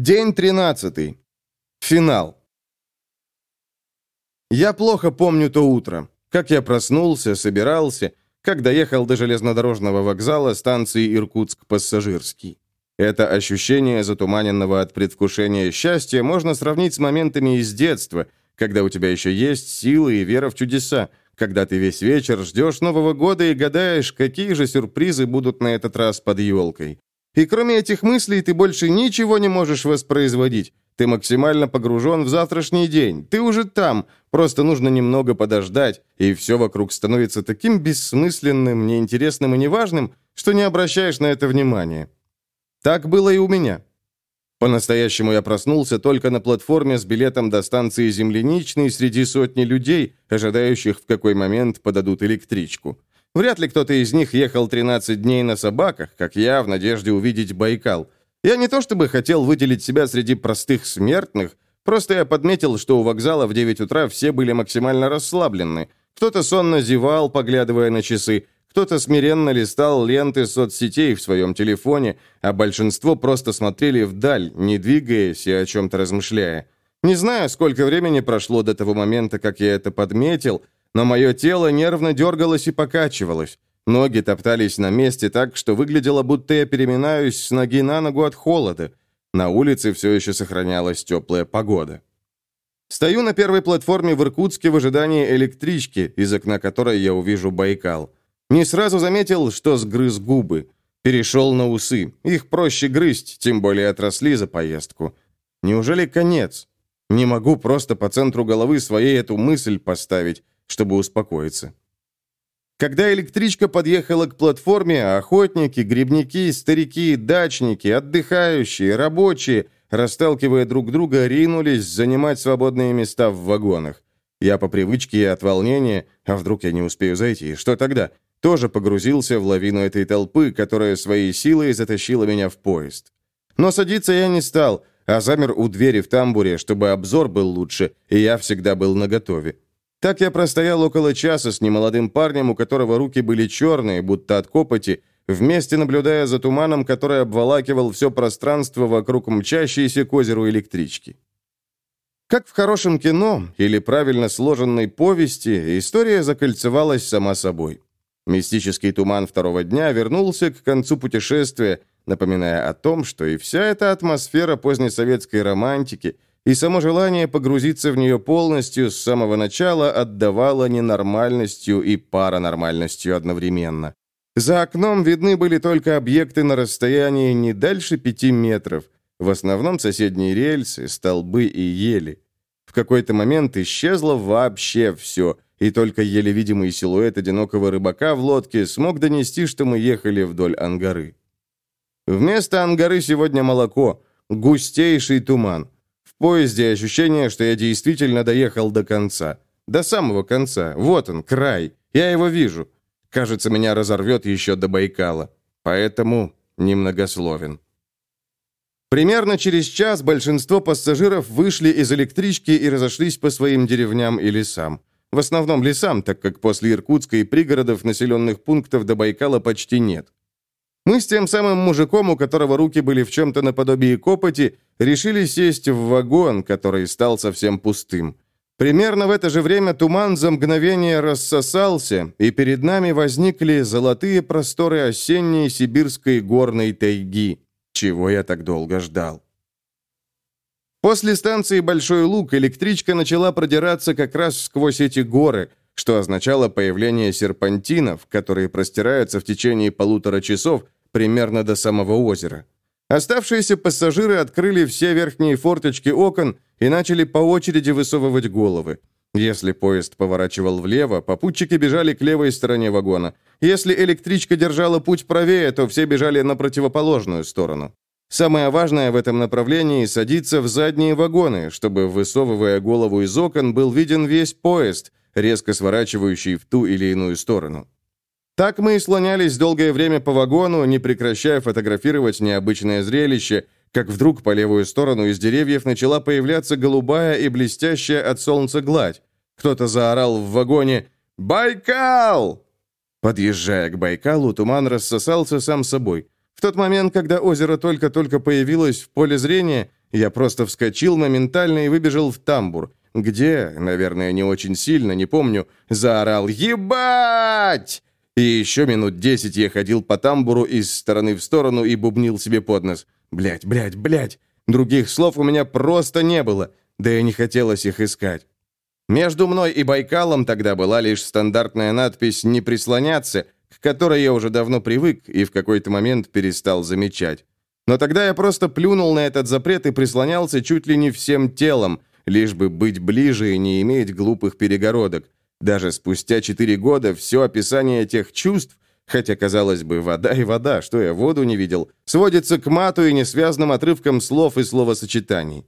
День 13. Финал. Я плохо помню то утро. Как я проснулся, собирался, как доехал до железнодорожного вокзала станции Иркутск-Пассажирский. Это ощущение затуманенного от предвкушения счастья можно сравнить с моментами из детства, когда у тебя еще есть силы и вера в чудеса, когда ты весь вечер ждешь Нового года и гадаешь, какие же сюрпризы будут на этот раз под елкой. И кроме этих мыслей ты больше ничего не можешь воспроизводить. Ты максимально погружен в завтрашний день. Ты уже там. Просто нужно немного подождать, и все вокруг становится таким бессмысленным, неинтересным и неважным, что не обращаешь на это внимания. Так было и у меня. По-настоящему я проснулся только на платформе с билетом до станции Земляничной среди сотни людей, ожидающих, в какой момент подадут электричку. Вряд ли кто-то из них ехал 13 дней на собаках, как я, в надежде увидеть Байкал. Я не то чтобы хотел выделить себя среди простых смертных, просто я подметил, что у вокзала в 9 утра все были максимально расслаблены. Кто-то сонно зевал, поглядывая на часы, кто-то смиренно листал ленты соцсетей в своем телефоне, а большинство просто смотрели вдаль, не двигаясь и о чем-то размышляя. Не знаю, сколько времени прошло до того момента, как я это подметил, но мое тело нервно дергалось и покачивалось. Ноги топтались на месте так, что выглядело, будто я переминаюсь с ноги на ногу от холода. На улице все еще сохранялась теплая погода. Стою на первой платформе в Иркутске в ожидании электрички, из окна которой я увижу Байкал. Не сразу заметил, что сгрыз губы. Перешел на усы. Их проще грызть, тем более отросли за поездку. Неужели конец? Не могу просто по центру головы своей эту мысль поставить чтобы успокоиться. Когда электричка подъехала к платформе, охотники, грибники, старики, дачники, отдыхающие, рабочие, расталкивая друг друга, ринулись занимать свободные места в вагонах. Я по привычке и от волнения, а вдруг я не успею зайти, что тогда? Тоже погрузился в лавину этой толпы, которая своей силой затащила меня в поезд. Но садиться я не стал, а замер у двери в тамбуре, чтобы обзор был лучше, и я всегда был наготове. Так я простоял около часа с немолодым парнем, у которого руки были черные, будто от копоти, вместе наблюдая за туманом, который обволакивал все пространство вокруг мчащейся к озеру электрички. Как в хорошем кино или правильно сложенной повести, история закольцевалась сама собой. Мистический туман второго дня вернулся к концу путешествия, напоминая о том, что и вся эта атмосфера позднесоветской романтики – и само желание погрузиться в нее полностью с самого начала отдавало ненормальностью и паранормальностью одновременно. За окном видны были только объекты на расстоянии не дальше пяти метров, в основном соседние рельсы, столбы и ели. В какой-то момент исчезло вообще все, и только еле видимый силуэт одинокого рыбака в лодке смог донести, что мы ехали вдоль ангары. Вместо ангары сегодня молоко, густейший туман – поезде ощущение, что я действительно доехал до конца. До самого конца. Вот он, край. Я его вижу. Кажется, меня разорвет еще до Байкала. Поэтому немногословен. Примерно через час большинство пассажиров вышли из электрички и разошлись по своим деревням и лесам. В основном лесам, так как после Иркутска и пригородов населенных пунктов до Байкала почти нет. Мы с тем самым мужиком, у которого руки были в чем-то наподобие копоти, решили сесть в вагон, который стал совсем пустым. Примерно в это же время туман за мгновение рассосался, и перед нами возникли золотые просторы осенней сибирской горной тайги, чего я так долго ждал. После станции Большой Луг электричка начала продираться как раз сквозь эти горы, что означало появление серпантинов, которые простираются в течение полутора часов примерно до самого озера. Оставшиеся пассажиры открыли все верхние форточки окон и начали по очереди высовывать головы. Если поезд поворачивал влево, попутчики бежали к левой стороне вагона. Если электричка держала путь правее, то все бежали на противоположную сторону. Самое важное в этом направлении – садиться в задние вагоны, чтобы, высовывая голову из окон, был виден весь поезд, резко сворачивающий в ту или иную сторону. Так мы и слонялись долгое время по вагону, не прекращая фотографировать необычное зрелище, как вдруг по левую сторону из деревьев начала появляться голубая и блестящая от солнца гладь. Кто-то заорал в вагоне «Байкал!». Подъезжая к Байкалу, туман рассосался сам собой. В тот момент, когда озеро только-только появилось в поле зрения, Я просто вскочил моментально и выбежал в тамбур, где, наверное, не очень сильно, не помню, заорал «Ебать!» И еще минут десять я ходил по тамбуру из стороны в сторону и бубнил себе под нос. Блять, блять, блять. Других слов у меня просто не было, да и не хотелось их искать. Между мной и Байкалом тогда была лишь стандартная надпись «Не прислоняться», к которой я уже давно привык и в какой-то момент перестал замечать. Но тогда я просто плюнул на этот запрет и прислонялся чуть ли не всем телом, лишь бы быть ближе и не иметь глупых перегородок. Даже спустя четыре года все описание тех чувств, хотя, казалось бы, вода и вода, что я воду не видел, сводится к мату и несвязным отрывкам слов и словосочетаний.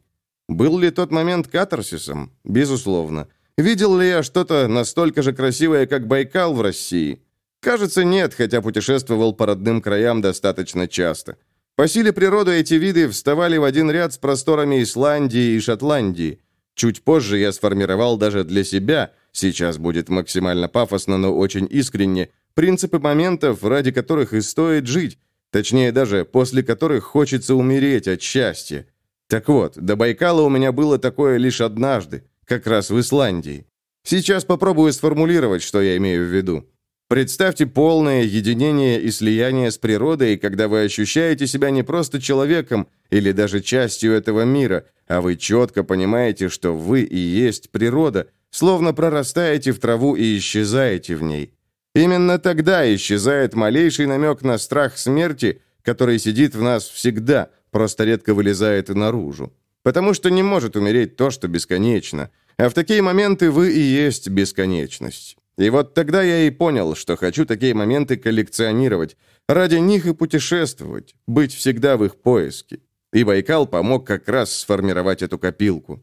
Был ли тот момент катарсисом? Безусловно. Видел ли я что-то настолько же красивое, как Байкал в России? Кажется, нет, хотя путешествовал по родным краям достаточно часто. По силе природы эти виды вставали в один ряд с просторами Исландии и Шотландии. Чуть позже я сформировал даже для себя, сейчас будет максимально пафосно, но очень искренне, принципы моментов, ради которых и стоит жить, точнее даже после которых хочется умереть от счастья. Так вот, до Байкала у меня было такое лишь однажды, как раз в Исландии. Сейчас попробую сформулировать, что я имею в виду. Представьте полное единение и слияние с природой, когда вы ощущаете себя не просто человеком или даже частью этого мира, а вы четко понимаете, что вы и есть природа, словно прорастаете в траву и исчезаете в ней. Именно тогда исчезает малейший намек на страх смерти, который сидит в нас всегда, просто редко вылезает наружу. Потому что не может умереть то, что бесконечно. А в такие моменты вы и есть бесконечность. И вот тогда я и понял, что хочу такие моменты коллекционировать, ради них и путешествовать, быть всегда в их поиске. И Байкал помог как раз сформировать эту копилку.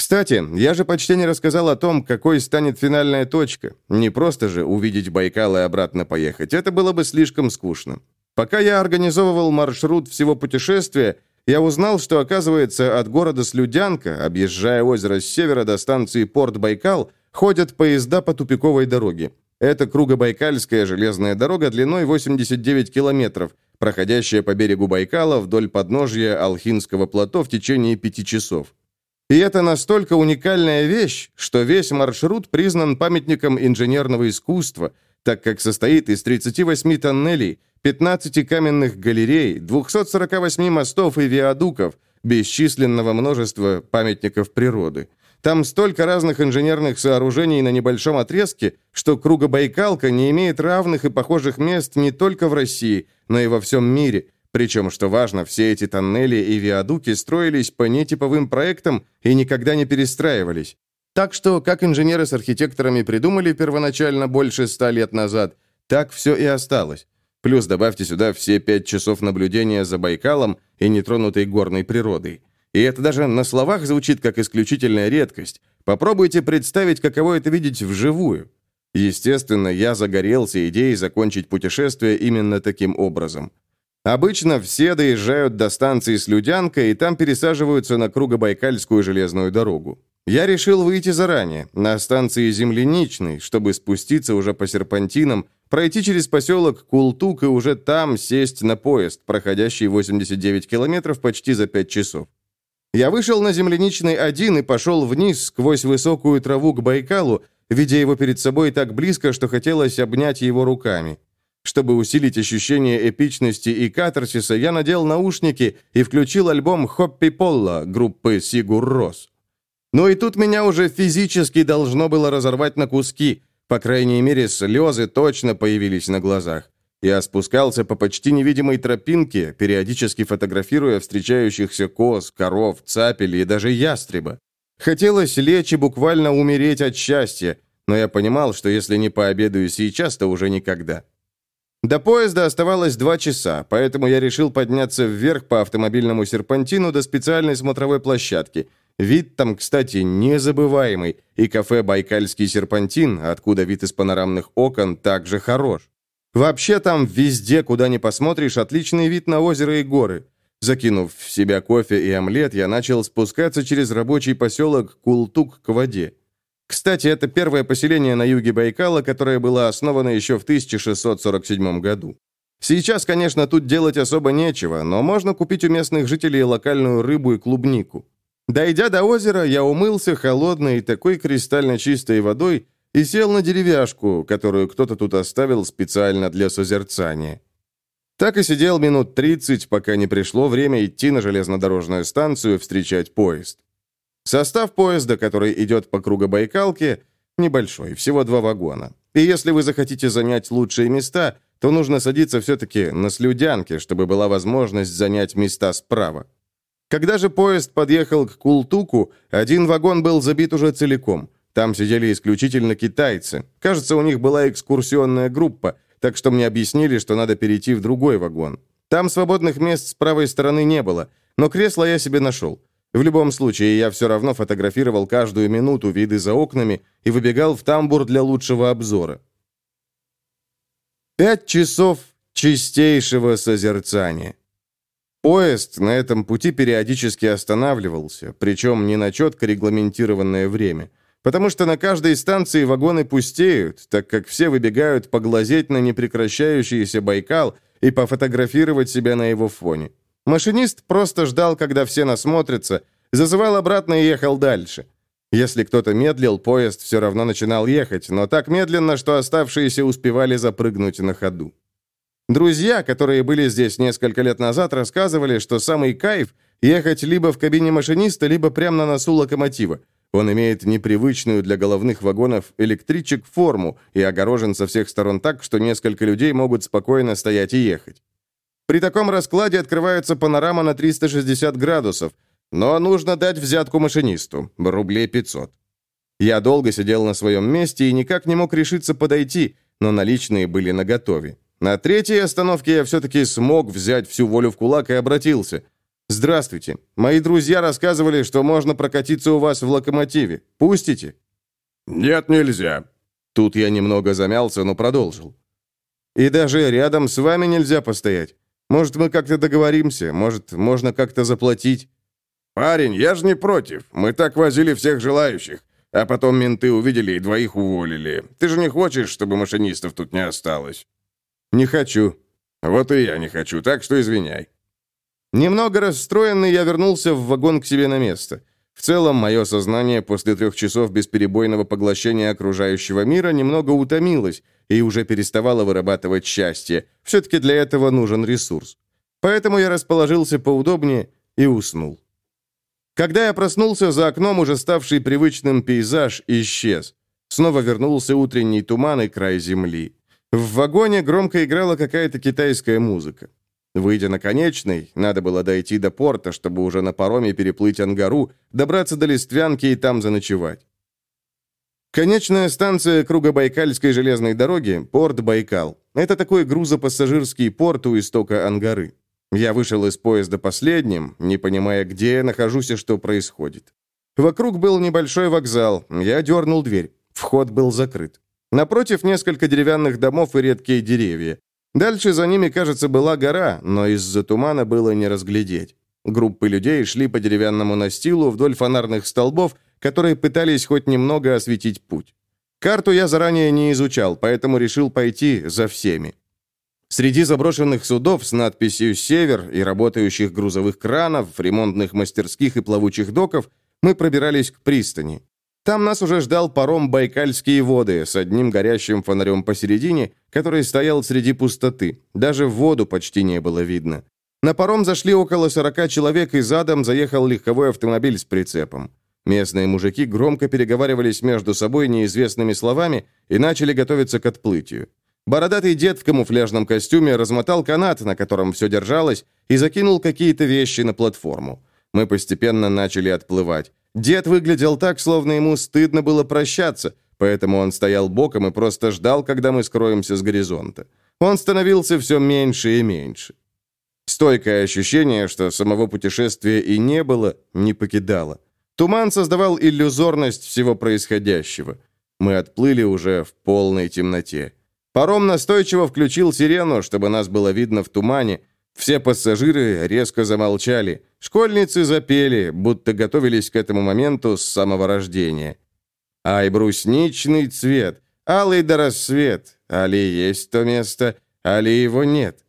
Кстати, я же почти не рассказал о том, какой станет финальная точка. Не просто же увидеть Байкал и обратно поехать. Это было бы слишком скучно. Пока я организовывал маршрут всего путешествия, я узнал, что, оказывается, от города Слюдянка, объезжая озеро с севера до станции Порт Байкал, ходят поезда по тупиковой дороге. Это Кругобайкальская железная дорога длиной 89 километров, проходящая по берегу Байкала вдоль подножья Алхинского плато в течение пяти часов. И это настолько уникальная вещь, что весь маршрут признан памятником инженерного искусства, так как состоит из 38 тоннелей, 15 каменных галерей, 248 мостов и виадуков, бесчисленного множества памятников природы. Там столько разных инженерных сооружений на небольшом отрезке, что кругобайкалка не имеет равных и похожих мест не только в России, но и во всем мире. Причем, что важно, все эти тоннели и виадуки строились по нетиповым проектам и никогда не перестраивались. Так что, как инженеры с архитекторами придумали первоначально больше ста лет назад, так все и осталось. Плюс добавьте сюда все пять часов наблюдения за Байкалом и нетронутой горной природой. И это даже на словах звучит как исключительная редкость. Попробуйте представить, каково это видеть вживую. Естественно, я загорелся идеей закончить путешествие именно таким образом. Обычно все доезжают до станции Слюдянка и там пересаживаются на Кругобайкальскую железную дорогу. Я решил выйти заранее, на станции Земляничной, чтобы спуститься уже по серпантинам, пройти через поселок Култук и уже там сесть на поезд, проходящий 89 километров почти за 5 часов. Я вышел на земляничный один и пошел вниз сквозь высокую траву к Байкалу, видя его перед собой так близко, что хотелось обнять его руками. Чтобы усилить ощущение эпичности и катарсиса, я надел наушники и включил альбом «Хоппи Полла» группы «Сигур Рос». Но и тут меня уже физически должно было разорвать на куски, по крайней мере, слезы точно появились на глазах. Я спускался по почти невидимой тропинке, периодически фотографируя встречающихся коз, коров, цапель и даже ястреба. Хотелось лечь и буквально умереть от счастья, но я понимал, что если не пообедаю сейчас, то уже никогда. До поезда оставалось два часа, поэтому я решил подняться вверх по автомобильному серпантину до специальной смотровой площадки. Вид там, кстати, незабываемый, и кафе «Байкальский серпантин», откуда вид из панорамных окон, также хорош. Вообще там везде, куда ни посмотришь, отличный вид на озеро и горы. Закинув в себя кофе и омлет, я начал спускаться через рабочий поселок Култук к воде. Кстати, это первое поселение на юге Байкала, которое было основано еще в 1647 году. Сейчас, конечно, тут делать особо нечего, но можно купить у местных жителей локальную рыбу и клубнику. Дойдя до озера, я умылся холодной такой кристально чистой водой и сел на деревяшку, которую кто-то тут оставил специально для созерцания. Так и сидел минут 30, пока не пришло время идти на железнодорожную станцию встречать поезд. Состав поезда, который идет по кругу Байкалки, небольшой, всего два вагона. И если вы захотите занять лучшие места, то нужно садиться все-таки на слюдянке, чтобы была возможность занять места справа. Когда же поезд подъехал к Култуку, один вагон был забит уже целиком. Там сидели исключительно китайцы. Кажется, у них была экскурсионная группа – так что мне объяснили, что надо перейти в другой вагон. Там свободных мест с правой стороны не было, но кресло я себе нашел. В любом случае, я все равно фотографировал каждую минуту виды за окнами и выбегал в тамбур для лучшего обзора. Пять часов чистейшего созерцания. Поезд на этом пути периодически останавливался, причем не на четко регламентированное время потому что на каждой станции вагоны пустеют, так как все выбегают поглазеть на непрекращающийся Байкал и пофотографировать себя на его фоне. Машинист просто ждал, когда все насмотрятся, зазывал обратно и ехал дальше. Если кто-то медлил, поезд все равно начинал ехать, но так медленно, что оставшиеся успевали запрыгнуть на ходу. Друзья, которые были здесь несколько лет назад, рассказывали, что самый кайф – ехать либо в кабине машиниста, либо прямо на носу локомотива. Он имеет непривычную для головных вагонов электричек форму и огорожен со всех сторон так, что несколько людей могут спокойно стоять и ехать. При таком раскладе открывается панорама на 360 градусов, но нужно дать взятку машинисту, рублей 500. Я долго сидел на своем месте и никак не мог решиться подойти, но наличные были наготове. На третьей остановке я все-таки смог взять всю волю в кулак и обратился – «Здравствуйте. Мои друзья рассказывали, что можно прокатиться у вас в локомотиве. Пустите?» «Нет, нельзя». Тут я немного замялся, но продолжил. «И даже рядом с вами нельзя постоять. Может, мы как-то договоримся? Может, можно как-то заплатить?» «Парень, я же не против. Мы так возили всех желающих. А потом менты увидели и двоих уволили. Ты же не хочешь, чтобы машинистов тут не осталось?» «Не хочу». «Вот и я не хочу, так что извиняй». Немного расстроенный, я вернулся в вагон к себе на место. В целом, мое сознание после трех часов бесперебойного поглощения окружающего мира немного утомилось и уже переставало вырабатывать счастье. Все-таки для этого нужен ресурс. Поэтому я расположился поудобнее и уснул. Когда я проснулся, за окном уже ставший привычным пейзаж исчез. Снова вернулся утренний туман и край земли. В вагоне громко играла какая-то китайская музыка. Выйдя на конечный, надо было дойти до порта, чтобы уже на пароме переплыть Ангару, добраться до Листвянки и там заночевать. Конечная станция Кругобайкальской железной дороги – порт Байкал. Это такой грузопассажирский порт у истока Ангары. Я вышел из поезда последним, не понимая, где я нахожусь и что происходит. Вокруг был небольшой вокзал. Я дернул дверь. Вход был закрыт. Напротив несколько деревянных домов и редкие деревья. Дальше за ними, кажется, была гора, но из-за тумана было не разглядеть. Группы людей шли по деревянному настилу вдоль фонарных столбов, которые пытались хоть немного осветить путь. Карту я заранее не изучал, поэтому решил пойти за всеми. Среди заброшенных судов с надписью «Север» и работающих грузовых кранов, ремонтных мастерских и плавучих доков мы пробирались к пристани. Там нас уже ждал паром «Байкальские воды» с одним горящим фонарем посередине, который стоял среди пустоты. Даже воду почти не было видно. На паром зашли около 40 человек, и задом заехал легковой автомобиль с прицепом. Местные мужики громко переговаривались между собой неизвестными словами и начали готовиться к отплытию. Бородатый дед в камуфляжном костюме размотал канат, на котором все держалось, и закинул какие-то вещи на платформу. Мы постепенно начали отплывать. Дед выглядел так, словно ему стыдно было прощаться, поэтому он стоял боком и просто ждал, когда мы скроемся с горизонта. Он становился все меньше и меньше. Стойкое ощущение, что самого путешествия и не было, не покидало. Туман создавал иллюзорность всего происходящего. Мы отплыли уже в полной темноте. Паром настойчиво включил сирену, чтобы нас было видно в тумане, все пассажиры резко замолчали. Школьницы запели, будто готовились к этому моменту с самого рождения. Ай, брусничный цвет, алый до рассвет, али есть то место, али его нет.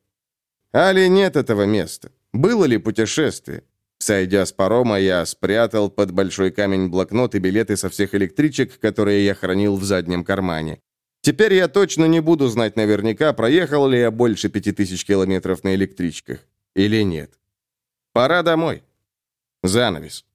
Али нет этого места? Было ли путешествие? Сойдя с парома, я спрятал под большой камень блокнот и билеты со всех электричек, которые я хранил в заднем кармане. Теперь я точно не буду знать наверняка, проехал ли я больше пяти тысяч километров на электричках или нет. Пора домой. Занавес.